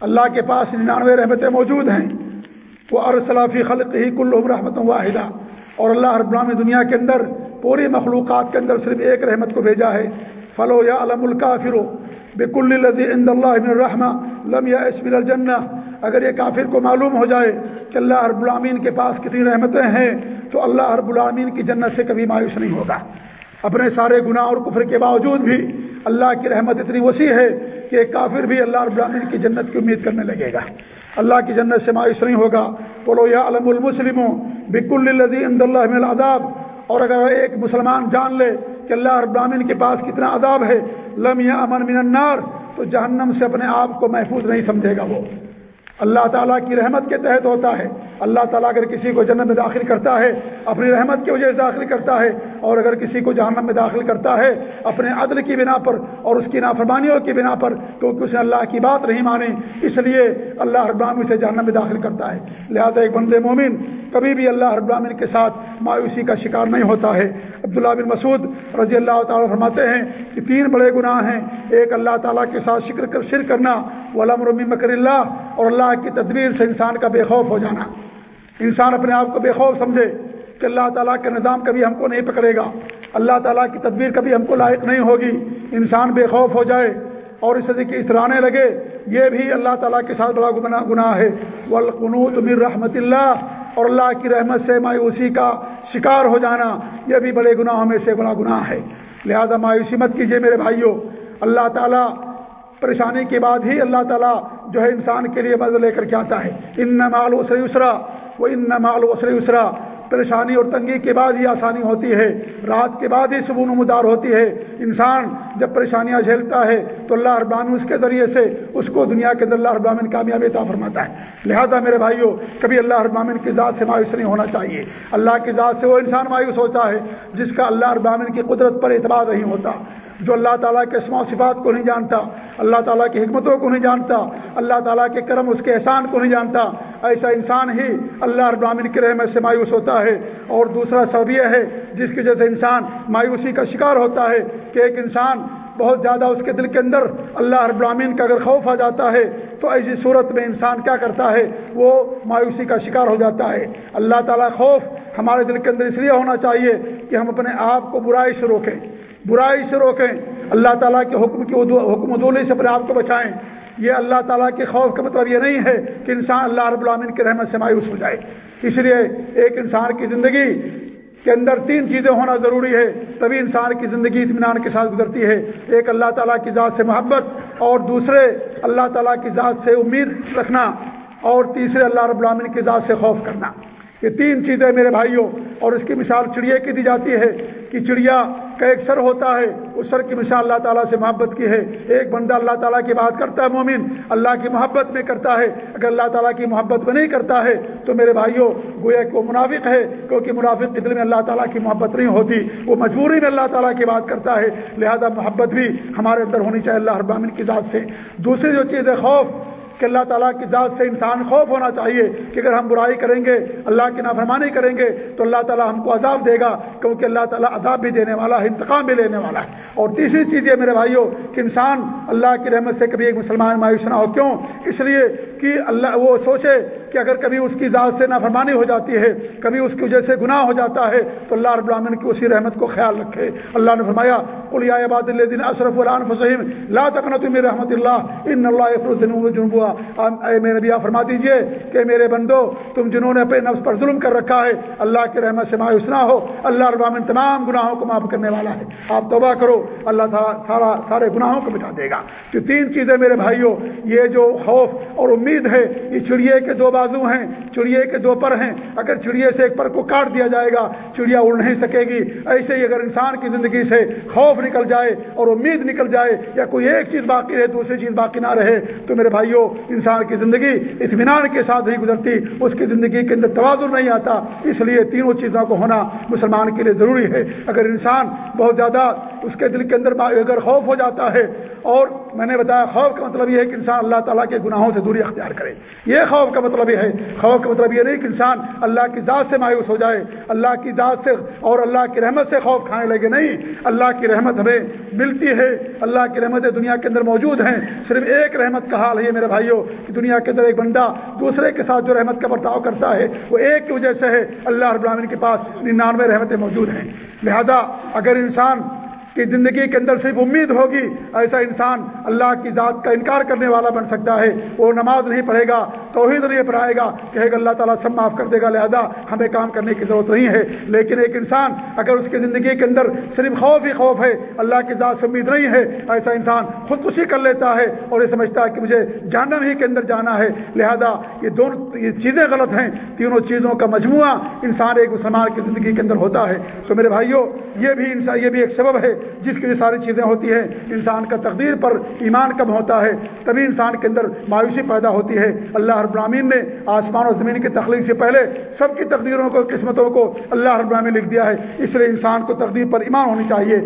اللہ کے پاس ننانوے رحمتیں موجود ہیں۔ وہ ارسلافی خلق ہی کل رحمتوں واحدہ اور اللہ رب العالمین دنیا کے اندر پوری مخلوقات کے اندر صرف ایک رحمت کو بھیجا ہے۔ فلو یا علم الکافر بک الزی عند اللہ الرحمہ لم یا اسمل الجنہ اگر یہ کافر کو معلوم ہو جائے کہ اللہ رب العامین کے پاس کتنی رحمتیں ہیں، تو اللہ رب العامین کی جنت سے کبھی مایوس نہیں ہوگا۔ اپنے سارے گناہ اور کفر کے باوجود بھی اللہ کی رحمت اتنی وسیع ہے کہ ایک کافر بھی اللہ رب العامین کی جنت کی امید کرنے لگے گا۔ اللہ کی جنت سے مایوس نہیں ہوگا۔ بولو یا علم المسلم بک الزی عند اللہ العذاب۔ اور اگر ایک مسلمان جان لے کہ اللہ ابراہین کے پاس کتنا عذاب ہے، لم یا امن من النار، تو جہنم سے اپنے آپ کو محفوظ نہیں سمجھے گا وہ۔ اللہ تعالیٰ کی رحمت کے تحت ہوتا ہے۔ اللہ تعالیٰ اگر کسی کو جنت میں داخل کرتا ہے، اپنی رحمت کی وجہ سے داخل کرتا ہے، اور اگر کسی کو جہنم میں داخل کرتا ہے اپنے عدل کی بنا پر اور اس کی نافرمانیوں کی بنا پر، کیونکہ اس نے اللہ کی بات نہیں مانی اس لیے اللہ ابراہین اسے جہنم میں داخل کرتا ہے۔ لہذا ایک بند مومن کبھی بھی اللہ ابراہین کے ساتھ مایوسی کا شکار نہیں ہوتا ہے۔ عبداللہ بن مسعود رضی اللہ تعالیٰ فرماتے ہیں کہ تین بڑے گناہ ہیں۔ ایک اللہ تعالیٰ کے ساتھ شکر شر کرنا علام رمی مکر اللہ اور اللہ کی تدبیر سے انسان کا بے خوف ہو جانا۔ انسان اپنے آپ کو بے خوف سمجھے کہ اللہ تعالیٰ کا نظام کبھی ہم کو نہیں پکڑے گا۔ اللہ تعالیٰ کی تدبیر کبھی ہم کو لائق نہیں ہوگی۔ انسان بے خوف ہو جائے اور اس طریقے اترانے لگے۔ یہ بھی اللہ تعالیٰ کے ساتھ بڑا گناہ ہے۔ ولقنوت من رحمت اللہ اور اللہ کی رحمت سے مایوسی کا شکار ہو جانا۔ یہ بھی بڑے گناہوں میں سے بڑا گناہ ہے۔ لہذا مایوسی مت کیجیے میرے بھائیوں۔ اللہ تعالیٰ پریشانی کے بعد ہی اللہ تعالیٰ جو ہے انسان کے لیے مدد لے کر کے آتا ہے۔ ان نمال وسری اسرا وہ ان نمال وسری اسرا پریشانی اور تنگی کے بعد ہی آسانی ہوتی ہے۔ رات کے بعد ہی سبون مدار ہوتی ہے۔ انسان جب پریشانیاں جھیلتا ہے تو اللہ ابراہین اس کے ذریعے سے اس کو دنیا کے اندر اللہ ابراہین کامیابی عطا فرماتا ہے۔ لہذا میرے بھائیوں کبھی اللہ ابراہین کی ذات سے مایوس نہیں ہونا چاہیے۔ اللہ کی ذات سے وہ انسان مایوس ہوتا ہے جس کا اللہ ابراہین کی قدرت پر اعتبار نہیں ہوتا۔ جو اللہ تعالیٰ کے اسما صفات کو نہیں جانتا، اللہ تعالیٰ کی حکمتوں کو نہیں جانتا، اللہ تعالیٰ کے کرم، اس کے احسان کو نہیں جانتا، ایسا انسان ہی اللہ ابراہین کے رحمت سے مایوس ہوتا ہے۔ اور دوسرا سب یہ ہے، جس کی وجہ سے انسان مایوسی کا شکار ہوتا ہے، کہ ایک انسان بہت زیادہ اس کے دل کے اندر اللہ ابراہین کا اگر خوف آ جاتا ہے، تو ایسی صورت میں انسان کیا کرتا ہے؟ وہ مایوسی کا شکار ہو جاتا ہے۔ اللہ تعالیٰ خوف ہمارے دل کے اندر اس لیے ہونا چاہیے کہ ہم اپنے آپ کو برائی سے روکیں۔ برائی سے روکیں۔ اللہ تعالیٰ کے حکم کی حکم ادولی سے اپنے آپ کو بچائیں۔ یہ اللہ تعالیٰ کے خوف کا مطلب یہ نہیں ہے کہ انسان اللہ رب العامن کی رحمت سے مایوس ہو جائے۔ اس لیے ایک انسان کی زندگی کے اندر تین چیزیں ہونا ضروری ہے، تبھی انسان کی زندگی اطمینان کے ساتھ گزرتی ہے۔ ایک اللہ تعالیٰ کی ذات سے محبت اور دوسرے اللہ تعالیٰ کی ذات سے امید رکھنا اور تیسرے اللہ رب العامن کی ذات سے خوف کرنا۔ یہ تین چیزیں میرے بھائیوں، اور اس کی مثال چڑیا کی دی جاتی ہے کہ چڑیا کا ایک سر ہوتا ہے، اس سر کی مثال اللہ تعالیٰ سے محبت کی ہے۔ ایک بندہ اللہ تعالیٰ کی بات کرتا ہے، مومن اللہ کی محبت میں کرتا ہے۔ اگر اللہ تعالیٰ کی محبت میں نہیں کرتا ہے، تو میرے بھائیوں، گویا کہ وہ منافق ہے، کیونکہ منافق کے دل میں اللہ تعالیٰ کی محبت نہیں ہوتی۔ وہ مجبوری میں اللہ تعالیٰ کی بات کرتا ہے۔ لہذا محبت بھی ہمارے اندر ہونی چاہیے اللہ ابامن کی ذات سے۔ دوسری جو چیز ہے، خوف۔ کہ اللہ تعالیٰ کی ذات سے انسان خوف ہونا چاہیے کہ اگر ہم برائی کریں گے، اللہ کی نافرمانی کریں گے، تو اللہ تعالیٰ ہم کو عذاب دے گا، کیونکہ اللہ تعالیٰ عذاب بھی دینے والا ہے، انتقام بھی لینے والا ہے۔ اور تیسری چیز یہ میرے بھائیوں کہ انسان اللہ کی رحمت سے کبھی ایک مسلمان مایوس نہ ہو۔ کیوں؟ اس لیے کہ اللہ وہ سوچے کہ اگر کبھی اس کی ذات سے نافرمانی ہو جاتی ہے، کبھی اس کی وجہ سے گناہ ہو جاتا ہے، تو اللہ رب العالمین کی اسی رحمت کو خیال رکھے۔ اللہ نے فرمایا عباد اللہ اشرف العن فسیم لا تقنط من رحمت اللہ، ان اللہ جنوب اے میرے نبی فرما دیجیے کہ میرے بندو، تم جنہوں نے اپنے نفس پر ظلم کر رکھا ہے، اللہ کی رحمت سے مایوس نہ ہو، اللہ رب العالمین تمام گناہوں کو معاف کرنے والا ہے۔ آپ توبہ کرو، اللہ سارا، سارے گناہوں کو مٹا دے گا۔ جو تین چیزیں میرے بھائیوں، یہ جو خوف اور امید ہے، یہ چڑیے کے دو بار بازو ہیں، چڑیے کے دو پر ہیں۔ اگر چڑیے سے ایک پر کو کاٹ دیا جائے گا، چڑیا اڑ نہیں سکے گی۔ ایسے ہی اگر انسان کی زندگی سے خوف نکل جائے اور امید نکل جائے یا کوئی ایک چیز باقی رہے، دوسری چیز باقی نہ رہے، تو میرے بھائیوں انسان کی زندگی اطمینان کے ساتھ ہی گزرتی، اس کی زندگی کے اندر توازن نہیں آتا۔ اس لیے تینوں چیزوں کو ہونا مسلمان کے لیے ضروری ہے۔ اگر انسان بہت زیادہ اس کے دل کے اندر اگر خوف ہو جاتا ہے، اور میں نے بتایا، خوف کا مطلب یہ ہے کہ انسان اللہ تعالیٰ کے گناہوں سے دوری اختیار کرے۔ یہ خوف کا مطلب یہ ہے۔ خوف کا مطلب یہ نہیں کہ انسان اللہ کی ذات سے مایوس ہو جائے، اللہ کی ذات سے اور اللہ کی رحمت سے خوف کھانے لگے، نہیں۔ اللہ کی رحمت ہمیں ملتی ہے۔ اللہ کی رحمتیں دنیا کے اندر موجود ہیں۔ صرف ایک رحمت کا حال ہے میرے بھائیوں کہ دنیا کے اندر ایک بندہ دوسرے کے ساتھ جو رحمت کا برتاؤ کرتا ہے، وہ ایک کی وجہ سے ہے اللہ رب العالمین کے پاس ننانوے رحمتیں موجود ہیں۔ لہذا اگر انسان کہ زندگی کے اندر صرف امید ہوگی، ایسا انسان اللہ کی ذات کا انکار کرنے والا بن سکتا ہے۔ وہ نماز نہیں پڑھے گا، توحید نہیں پڑھائے گا۔ کہے گا، اللہ تعالیٰ سب معاف کر دے گا، لہذا ہمیں کام کرنے کی ضرورت نہیں ہے۔ لیکن ایک انسان اگر اس کی زندگی کے اندر صرف خوف ہی خوف ہے، اللہ کی ذات سے امید نہیں ہے، ایسا انسان خودکشی کر لیتا ہے اور یہ سمجھتا ہے کہ مجھے جاننا ہی کے اندر جانا ہے۔ لہذا یہ دونوں یہ چیزیں غلط ہیں۔ تینوں چیزوں کا مجموعہ انسان ایک مسلمان کی زندگی کے اندر ہوتا ہے۔ تو میرے بھائیوں، یہ بھی انسان یہ بھی ایک سبب ہے جس کی ساری چیزیں ہوتی ہیں، انسان کا تقدیر پر ایمان کم ہوتا ہے؟ تبھی انسان کے اندر مایوسی پیدا ہوتی ہے۔ اللہ رب العالمین نے آسمان اور زمین کی تخلیق سے پہلے سب کی تقدیروں کو، قسمتوں کو اللہ رب العالمین لکھ دیا ہے۔ اس لیے انسان کو تقدیر پر ایمان ہونی چاہیے۔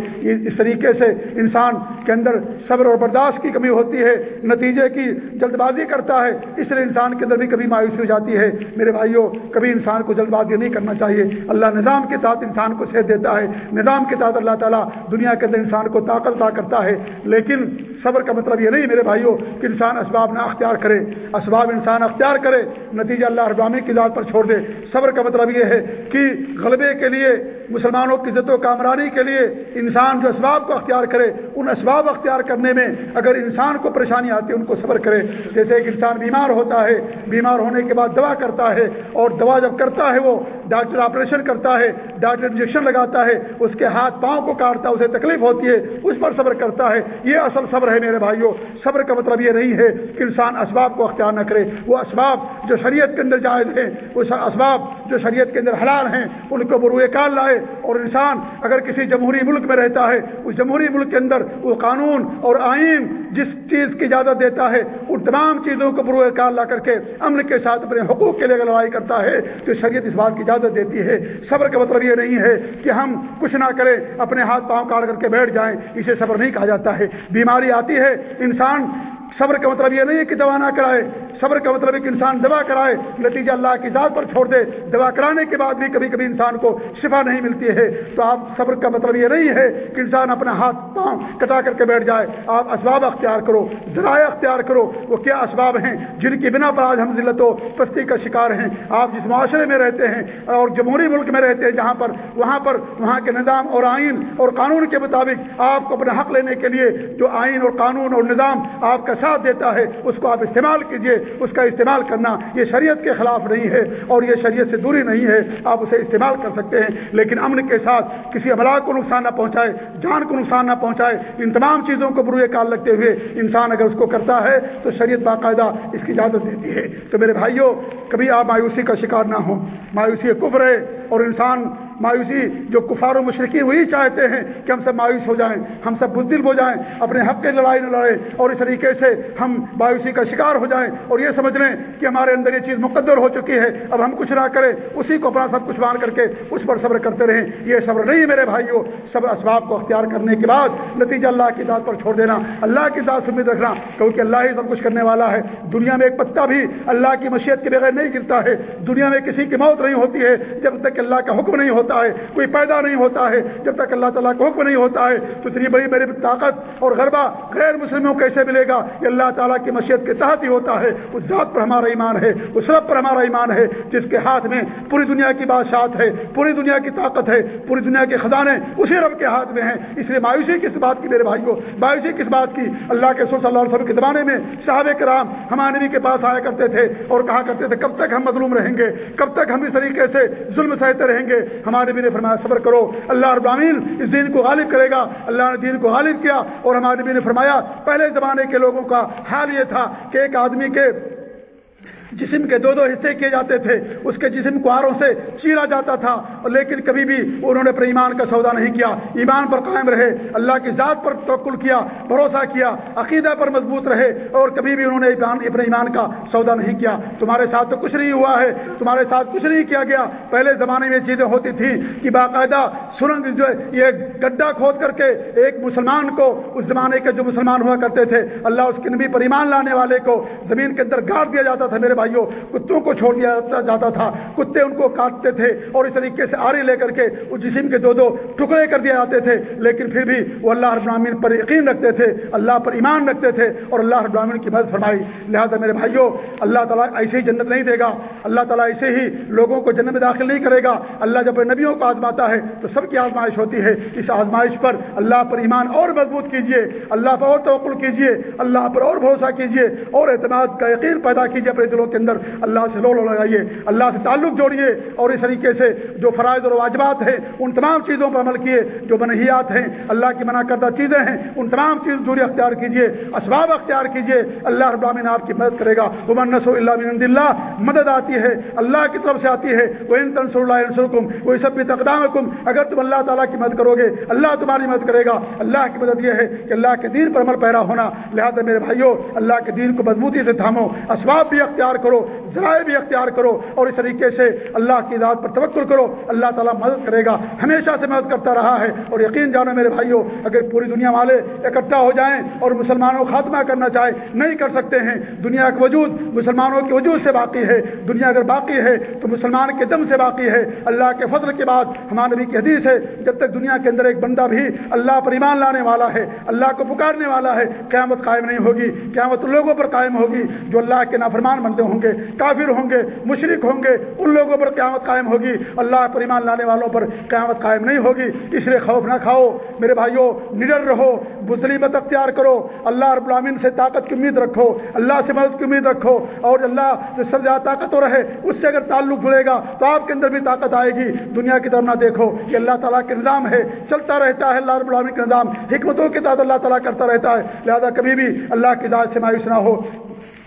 اس طریقے سے انسان کے اندر صبر اور برداشت کی کمی ہوتی ہے، نتیجے کی جلد بازی کرتا ہے، اس لیے انسان کے اندر بھی کبھی مایوسی ہو جاتی ہے۔ میرے بھائیوں کبھی انسان کو جلد بازی نہیں کرنا چاہیے۔ اللہ نظام کے ساتھ انسان کو صحت دیتا ہے۔ نظام کے ساتھ اللہ تعالیٰ دنیا کے اندر انسان کو طاقت عطا کرتا ہے۔ لیکن صبر کا مطلب یہ نہیں میرے بھائیوں کہ انسان اسباب نہ اختیار کرے۔ اسباب انسان اختیار کرے، نتیجہ اللہ ابرامی کی ذات پر چھوڑ دے۔ صبر کا مطلب یہ ہے کہ غلبے کے لیے، مسلمانوں کی عزت و کامرانی کے لیے انسان جو اسباب کو اختیار کرے، ان اسباب اختیار کرنے میں اگر انسان کو پریشانی آتی ہے، ان کو صبر کرے۔ جیسے ایک انسان بیمار ہوتا ہے، بیمار ہونے کے بعد دوا کرتا ہے اور دوا جب کرتا ہے وہ ڈاکٹر آپریشن کرتا ہے، ڈاکٹر انجیکشن لگاتا ہے، اس کے ہاتھ پاؤں کو کاٹتا ہے، اسے تکلیف ہوتی ہے، اس پر صبر کرتا ہے۔ یہ اصل صبر ہے میرے بھائیوں صبر کا مطلب یہ نہیں ہے کہ انسان اسباب کو اختیار نہ کرے۔ وہ اسباب جو شریعت کے اندر جائز ہیں، وہ اسباب جو شریعت کے اندر حلال ہیں، ان کو بروئے کال لائے۔ اور انسان اگر کسی جمہوری ملک میں رہتا ہے، اس جمہوری ملک کے اندر وہ قانون اور آئین جس چیز کی اجازت دیتا ہے، ان تمام چیزوں کو بروئے کار لا کر کے امن کے ساتھ اپنے حقوق کے لیے لڑائی کرتا ہے، تو شریعت اس بات کی اجازت دیتی ہے۔ صبر کا مطلب یہ نہیں ہے کہ ہم کچھ نہ کریں، اپنے ہاتھ پاؤں کاٹ کر کے بیٹھ جائیں، اسے صبر نہیں کہا جاتا ہے۔ بیماری آتی ہے، انسان صبر کا مطلب یہ نہیں ہے کہ دوا نہ کرائے، صبر کا مطلب ہے کہ انسان دوا کرائے، نتیجہ اللہ کی ذات پر چھوڑ دے، دوا کرانے کے بعد بھی کبھی کبھی انسان کو شفا نہیں ملتی ہے۔ تو آپ صبر کا مطلب یہ نہیں ہے کہ انسان اپنا ہاتھ، پاؤں کٹا کر کے بیٹھ جائے۔ آپ اسباب اختیار کرو، ذرائع اختیار کرو۔ وہ کیا اسباب ہیں جن کی بنا پر آج ہم ذلت و پستی کا شکار ہیں؟ آپ جس معاشرے میں رہتے ہیں اور جمہوری ملک میں رہتے ہیں، جہاں پر، وہاں پر، وہاں کے نظام اور آئین اور قانون کے مطابق آپ کو اپنا حق لینے کے لیے جو آئین اور قانون اور نظام آپ کا ساتھ دیتا ہے، اس کو آپ استعمال کیجیے، اس کا استعمال کرنا یہ شریعت کے خلاف نہیں ہے اور یہ شریعت سے دوری نہیں ہے، آپ اسے استعمال کر سکتے ہیں، لیکن امن کے ساتھ کسی املاک کو نقصان نہ پہنچائے، جان کو نقصان نہ پہنچائے، ان تمام چیزوں کو بروئے کال لگتے ہوئے انسان اگر اس کو کرتا ہے تو شریعت باقاعدہ اس کی اجازت دیتی ہے۔ تو میرے بھائیوں، کبھی آپ مایوسی کا شکار نہ ہوں۔ مایوسی کفر ہے اور انسان مایوسی جو کفار و مشرقی وہی چاہتے ہیں کہ ہم سب مایوس ہو جائیں، ہم سب بزدل ہو جائیں، اپنے حق کی لڑائی نہ لڑیں اور اس طریقے سے ہم مایوسی کا شکار ہو جائیں اور یہ سمجھ لیں کہ ہمارے اندر یہ چیز مقدر ہو چکی ہے۔ اب ہم کچھ نہ کریں، اسی کو اپنا سب کچھ مان کر کے اس پر صبر کرتے رہیں۔ یہ صبر نہیں میرے بھائیوں صبر اسباب کو اختیار کرنے کے بعد نتیجہ اللہ کی ذات پر چھوڑ دینا، اللہ کی ذات سے امید رکھنا، کیونکہ اللہ ہی سب کچھ کرنے والا ہے۔ دنیا میں ایک پتا بھی اللہ کی مشیت کے بغیر نہیں گرتا ہے۔ دنیا میں کسی کی موت نہیں ہوتی ہے جب تک اللہ کا حکم نہیں ہوتا۔ ہوتا ہے، کوئی پیدا نہیں ہوتا ہے، جب تک اللہ تعالیٰ کا حکم نہیں ہوتا ہے، تو اتنی بڑی بڑی طاقت اور غربہ غیر مسلموں کو کیسے ملے گا؟ یہ اللہ تعالیٰ کی مشیت کے تحت ہی ہوتا ہے۔ اس ذات پر ہمارا ایمان ہے، اس رب پر ہمارا ایمان ہے، جس کے ہاتھ میں پوری دنیا کی بادشاہت ہے، پوری دنیا کی طاقت ہے، پوری دنیا کے خزانے اسی رب کے ہاتھ میں ہیں۔ اس لیے مایوسی کس بات کی میرے بھائیوں؟ مایوسی کس بات کی؟ اللہ کے صلی اللہ علیہ وسلم کے زمانے میں صحابہ کرام ہمارے نبی کے پاس آیا کرتے تھے اور کہا کرتے تھے، کب تک ہم مظلوم رہیں گے؟ کب تک ہم اس طریقے سے ظلم سہتے رہیں گے؟ ہم ہمارے نبی نے فرمایا، صبر کرو، اللہ ابراہین اس دین کو غالب کرے گا۔ اللہ نے دین کو غالب کیا اور ہمارے نبی نے فرمایا، پہلے زمانے کے لوگوں کا حال یہ تھا کہ ایک آدمی کے جسم کے دو دو حصے کیے جاتے تھے، اس کے جسم کو آروں سے چیرا جاتا تھا لیکن کبھی بھی انہوں نے اپنے ایمان کا سودا نہیں کیا۔ ایمان پر قائم رہے، اللہ کی ذات پر توکل کیا، بھروسہ کیا، عقیدہ پر مضبوط رہے، اور کبھی بھی انہوں نے اپنے ایمان کا سودا نہیں کیا۔ تمہارے ساتھ تو کچھ نہیں ہوا ہے، تمہارے ساتھ کچھ نہیں کیا گیا۔ پہلے زمانے میں چیزیں ہوتی تھیں کہ باقاعدہ سرنگ جو یہ گڈھا کھود کر کے ایک مسلمان کو، اس زمانے کے جو مسلمان ہوا کرتے تھے، اللہ اس کے نبی پر ایمان لانے والے کو زمین کے اندر گاڑ دیا جاتا تھا۔ میرے بھائیوں کتوں کو چھوڑ دیا جاتا تھا؟ کتے ان کو کاٹتے تھے اور اس طریقے سے آری لے کر کے اس جسم کے دو دو ٹکڑے کر دیے جاتے تھے۔ لیکن پھر بھی وہ اللہ ابراہین پر یقین رکھتے تھے، اللہ پر ایمان رکھتے تھے اور اللہ ابراہین کی مدد فرمائی۔ لہٰذا میرے بھائیوں اللہ تعالیٰ ایسے ہی جنت نہیں دے گا۔ اللہ تعالیٰ ایسے ہی لوگوں کو جنت میں داخل نہیں کرے گا۔ اللہ جب نبیوں کو آزماتا ہے تو سب کی آزمائش ہوتی ہے۔ اس آزمائش پر اللہ پر ایمان اور مضبوط کیجیے اللہ پر اور توقل کیجیے اللہ پر اور بھروسہ کیجیے اور اعتماد کا یقین پیدا کیجیے اپنے دلوں کے اندر اللہ سے لو لگائیے، اللہ سے تعلق جوڑیے اور اس طریقے سے جو فرائض اور واجبات ہیں، ان تمام چیزوں پر عمل کیے جو بنحیات ہیں، اللہ کی منع کردہ چیزیں ہیں، ان تمام چیز دوری اختیار کیجیے، اسباب اختیار کیجیے، اللہ ابامین آپ کی مدد کرے گا۔ عمر نسو اللہ بن اللہ مدد آتی ہے، اللہ کی طرف سے آتی ہے۔ وہ ان تنسر اللہ حکم وہ سب بھی تقدام حکم اگر تم اللہ تعالیٰ کی مدد کرو گے، اللہ تمہاری مدد کرے گا۔ اللہ کی مدد یہ ہے کہ اللہ کے دین پر عمل پیرا ہونا۔ لہٰذا میرے بھائیوں اللہ کے دین کو مضبوطی سے تھامو، اسباب بھی اختیار کرو، ذرائع بھی اختیار کرو اور اس طریقے سے اللہ کی ذات پر توقل کرو، اللہ تعالیٰ مدد کرے گا۔ ہمیشہ سے مدد کرتا رہا ہے اور یقین جانو میرے بھائیوں اگر پوری دنیا والے اکٹھا ہو جائیں اور مسلمانوں کو خاتمہ کرنا چاہے، نہیں کر سکتے ہیں۔ دنیا کا وجود مسلمانوں کے وجود سے باقی ہے۔ دنیا اگر باقی ہے تو مسلمان کے دم سے باقی ہے۔ اللہ کے فضل کے بعد ہمارے نبی کی حدیث ہے، جب تک دنیا کے اندر ایک بندہ بھی اللہ پر ایمان لانے والا ہے، اللہ کو پکارنے والا ہے، قیامت قائم نہیں ہوگی، قیامت لوگوں پر قائم ہوگی۔ جو اللہ کے نافرمان بنتے ہوں گے، کافر ہوں گے مشرق ہوں گے، ان لوگوں پر قیامت قائم ہوگی۔ اللہ پر ایمان لانے والوں پر قیامت قائم نہیں ہوگی۔ اس لیے خوف نہ کھاؤ۔ میرے بھائیوں نڈر رہو مسلمت اختیار کرو۔ اللہ رب العالمین سے طاقت کی امید رکھو۔ اللہ سے مدد کی امید رکھو۔ اور اللہ سے سب زیادہ طاقت ہو رہے، اس سے اگر تعلق جڑے گا تو آپ کے اندر بھی طاقت آئے گی۔ دنیا کی طرف نہ دیکھو۔ کہ اللہ تعالیٰ کے نظام ہے، چلتا رہتا ہے اللہ رب العالمین کا نظام۔ حکمتوں کے تحت اللہ تعالیٰ کرتا رہتا ہے۔ لہذا کبھی بھی اللہ کی ذات سے مایوس نہ ہو۔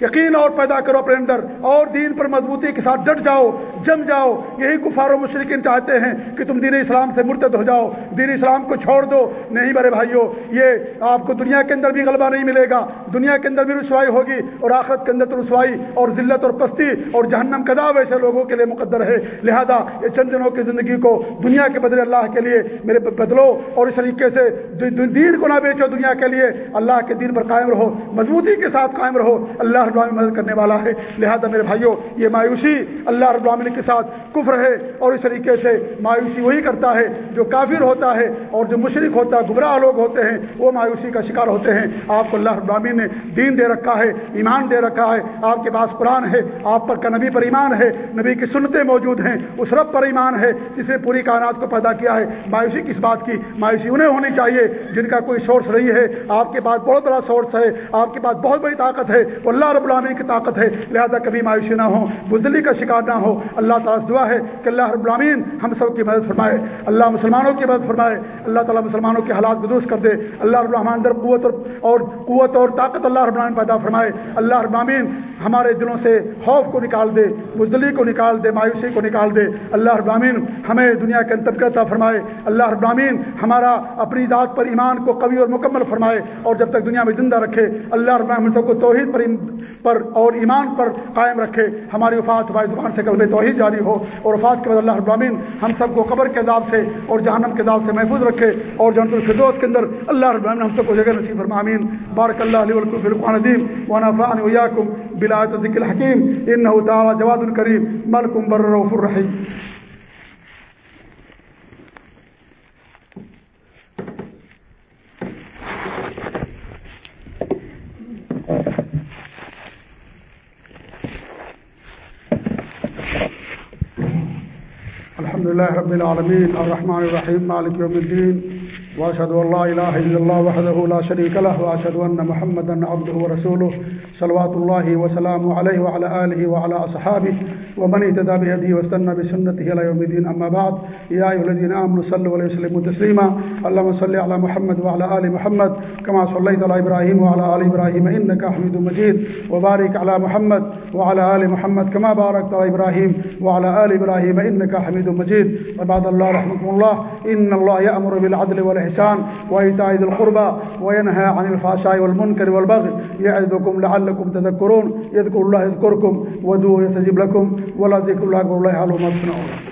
یقین اور پیدا کرو اپنے اندر، اور دین پر مضبوطی کے ساتھ ڈٹ جاؤ، جم جاؤ۔ یہی کفار و مشرقین چاہتے ہیں کہ تم دین اسلام سے مرتد ہو جاؤ، دین اسلام کو چھوڑ دو۔ نہیں بڑے بھائیوں یہ آپ کو دنیا کے اندر بھی غلبہ نہیں ملے گا، دنیا کے اندر بھی رسوائی ہوگی، اور آخرت کے اندر تو رسوائی اور ذلت اور پستی اور جہنم کداب ایسے لوگوں کے لیے مقدر ہے۔ لہذا یہ چند دنوں کی زندگی کو دنیا کے بدلے اللہ کے لیے میرے بدلو، اور اس طریقے سے دین کو نہ بیچو دنیا کے لیے۔ اللہ کے دین پر قائم رہو، مضبوطی کے ساتھ قائم رہو۔ اللہ رب العالمین مدد کرنے والا ہے۔ لہذا میرے بھائیوں یہ مایوسی اللہ رب العالمین کے ساتھ کفر ہے اور اس طریقے سے مایوسی وہی کرتا ہے جو کافر ہوتا ہے اور جو مشرق ہوتا ہے، گمراہ لوگ ہوتے ہیں، وہ مایوسی کا شکار ہوتے ہیں۔ آپ کو اللہ رب العالمین نے دین دے رکھا ہے، ایمان دے رکھا ہے۔ آپ کے پاس قرآن ہے، آپ پر کا نبی پر ایمان ہے، نبی کی سنتیں موجود ہیں، اس رب پر ایمان ہے، جس نے پوری کائنات کو پیدا کیا ہے۔ مایوسی کس بات کی؟ مایوسی انہیں ہونی چاہیے جن کا کوئی سورس نہیں ہے۔ آپ کے پاس بہت بڑا سورس ہے، آپ کے پاس بہت بڑی طاقت ہے۔ وہ اللہ رب العالمین کی طاقت ہے۔ لہذا کبھی مایوسی نہ ہو، بزدلی کا شکار نہ ہو۔ اللہ تعالیٰ دعا ہے کہ اللہ رب العالمین ہم سب کی مدد فرمائے۔ اللہ مسلمانوں کی مدد فرمائے۔ اللہ تعالیٰ مسلمانوں کے حالات بدوست کر دے۔ اللہ رب الرحمان در قوت اور قوت اور طاقت اللہ رب العالمین پیدا فرمائے۔ اللہ رب العالمین ہمارے دلوں سے خوف کو نکال دے، بزدلی کو نکال دے، مایوسی کو نکال دے۔ اللہ رب العالمین ہمیں دنیا کے انتظ عطا فرمائے۔ اللہ رب العالمین ہمارا اپنی ذات پر ایمان کو قوی اور مکمل فرمائے اور جب تک دنیا میں زندہ رکھے، اللہ رب العالمین سب کو توحید پر پر اور ایمان پر قائم رکھے، ہماری وفات ہماری زبان سے قبل توحید جاری ہو اور وفات کے بعد اللہ ابراہین ہم سب کو قبر کے عذاب سے اور جہنم کے عذاب سے محفوظ رکھے اور جنت الفردوس کے اندر اللہ ابراہین ہم سب کو جگہ نصیب فرمامین بارک اللہ علیہ ولکم فرقان عظیم ونفعن ویاکم بلایت ذکر الحکیم، انہو تعالی جواد الکریم ملکم بر الرحیم الحمد لله رب العالمين، الرحمن الرحيم، مالك يوم الدين، وأشهد أن لا إله إلا الله وحده لا شريك له، وأشهد أن محمدا عبده ورسوله. صلوات الله وسلامه عليه وعلى آله وعلى أصحابه ومن اهتدى بهديه واستنى بسنته إلى يوم الدين أما بعد يا أيها الذين آمنوا صلوا عليه وسلموا تسليما اللهم صل على محمد وعلى آل محمد كما صليت على إبراهيم وعلى آل إبراهيم إنك حميد مجيد وبارك على محمد وعلى آل محمد كما باركت على إبراهيم وعلى آل إبراهيم إنك حميد مجيد وبعد الله رحمكم الله إن الله يأمر بالعدل والإحسان وإيتاء ذي القربى وينهى عن الفحشاء والمنكر والبغي يعظكم لعلكم تذكرون يذكر الله يذكركم ودوه يستجب لكم ولا ذكر الله أكبر الله على ما تصنعون.